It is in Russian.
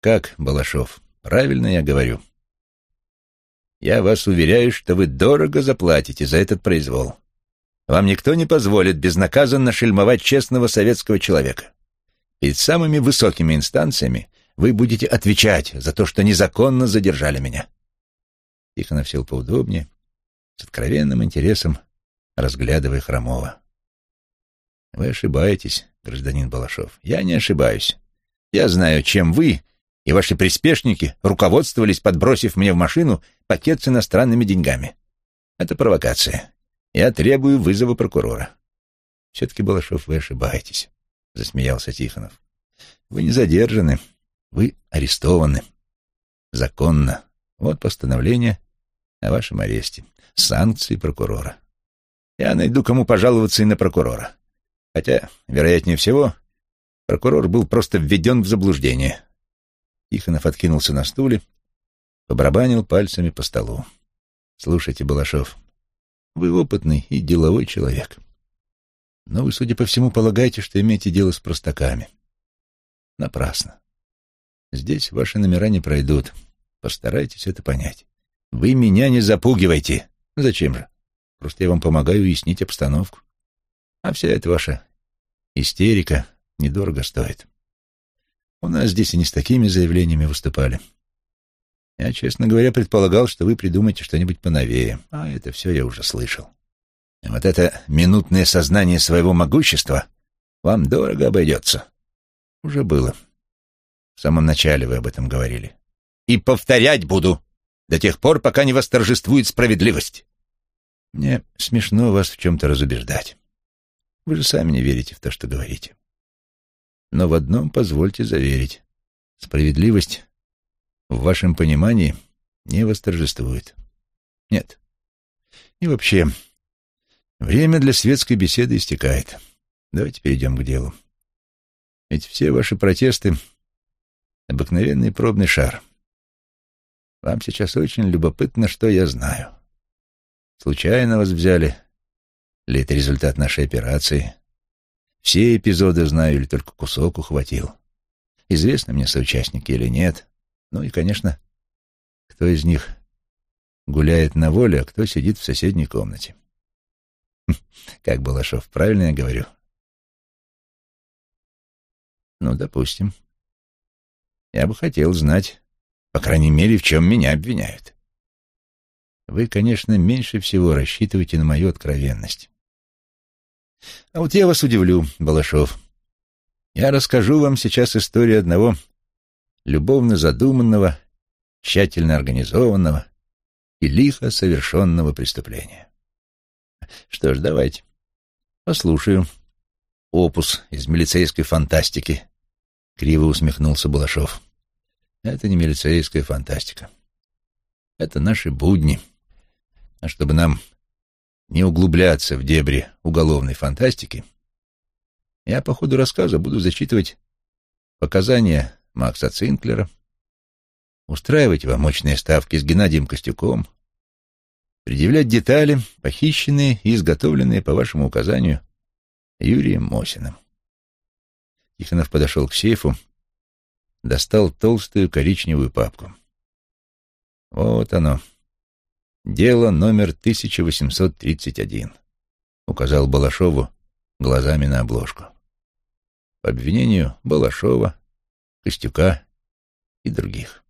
Как, Балашов, правильно я говорю? Я вас уверяю, что вы дорого заплатите за этот произвол. Вам никто не позволит безнаказанно шельмовать честного советского человека. Перед самыми высокими инстанциями вы будете отвечать за то, что незаконно задержали меня. Тихонов сел поудобнее, с откровенным интересом разглядывая Хромова. Вы ошибаетесь, гражданин Балашов. Я не ошибаюсь. Я знаю, чем вы и ваши приспешники руководствовались, подбросив мне в машину пакет с иностранными деньгами. Это провокация. Я требую вызова прокурора. Все-таки, Балашов, вы ошибаетесь, — засмеялся Тихонов. Вы не задержаны, вы арестованы. Законно. Вот постановление о вашем аресте. Санкции прокурора. Я найду, кому пожаловаться и на прокурора. Хотя, вероятнее всего, прокурор был просто введен в заблуждение. Тихонов откинулся на стуле, побарабанил пальцами по столу. «Слушайте, Балашов, вы опытный и деловой человек. Но вы, судя по всему, полагаете, что имеете дело с простаками. Напрасно. Здесь ваши номера не пройдут. Постарайтесь это понять. Вы меня не запугивайте. Зачем же? Просто я вам помогаю уяснить обстановку. А вся эта ваша истерика недорого стоит. У нас здесь и не с такими заявлениями выступали. Я, честно говоря, предполагал, что вы придумаете что-нибудь поновее, а это все я уже слышал. вот это минутное сознание своего могущества вам дорого обойдется. Уже было. В самом начале вы об этом говорили. И повторять буду до тех пор, пока не восторжествует справедливость. Мне смешно вас в чем-то разубеждать. Вы же сами не верите в то, что говорите. Но в одном позвольте заверить. Справедливость в вашем понимании не восторжествует. Нет. И вообще, время для светской беседы истекает. Давайте перейдем к делу. Ведь все ваши протесты — обыкновенный пробный шар. Вам сейчас очень любопытно, что я знаю. Случайно вас взяли? Или это результат нашей операции? Все эпизоды знаю или только кусок ухватил? Известны мне соучастники или нет? Ну и, конечно, кто из них гуляет на воле, а кто сидит в соседней комнате. Как Балашов, правильно я говорю? Ну, допустим. Я бы хотел знать, по крайней мере, в чем меня обвиняют. Вы, конечно, меньше всего рассчитываете на мою откровенность. А вот я вас удивлю, Балашов. Я расскажу вам сейчас историю одного любовно задуманного, тщательно организованного и лихо совершенного преступления. Что ж, давайте. Послушаю. Опус из милицейской фантастики. Криво усмехнулся Балашов. Это не милицейская фантастика. Это наши будни. А чтобы нам не углубляться в дебри уголовной фантастики, я по ходу рассказа буду зачитывать показания Макса Цинклера, устраивать вам мощные ставки с Геннадием Костюком, предъявлять детали, похищенные и изготовленные по вашему указанию Юрием Мосиным. Тихонов подошел к сейфу, достал толстую коричневую папку. Вот оно. Дело номер 1831, указал Балашову глазами на обложку. По обвинению Балашова, Костюка и других.